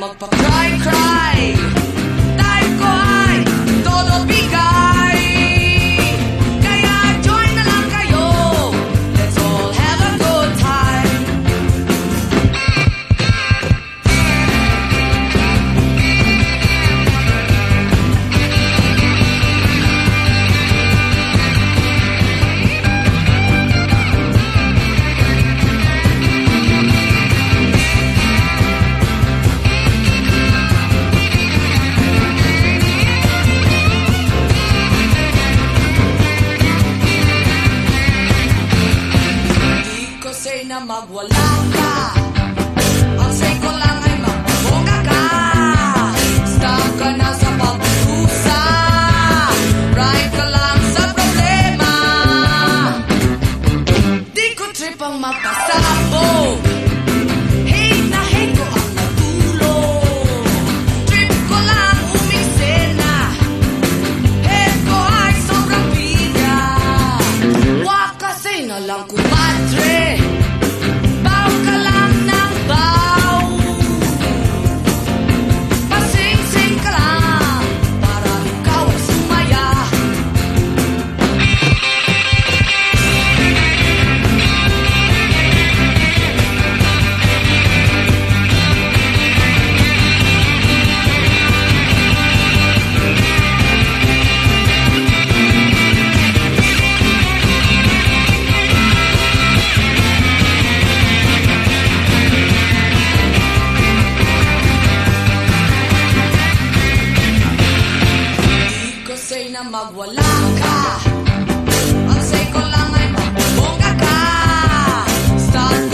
pang magpa-cry-cry Time na magwala ka. Ang say ko lang ay magbongga ka. Stop ka na sa pagdusa Right ka lang sa problema. Di ko trip ang mapasabog Hate na na magwala ka. Ang seko lang ay magpunga ka Start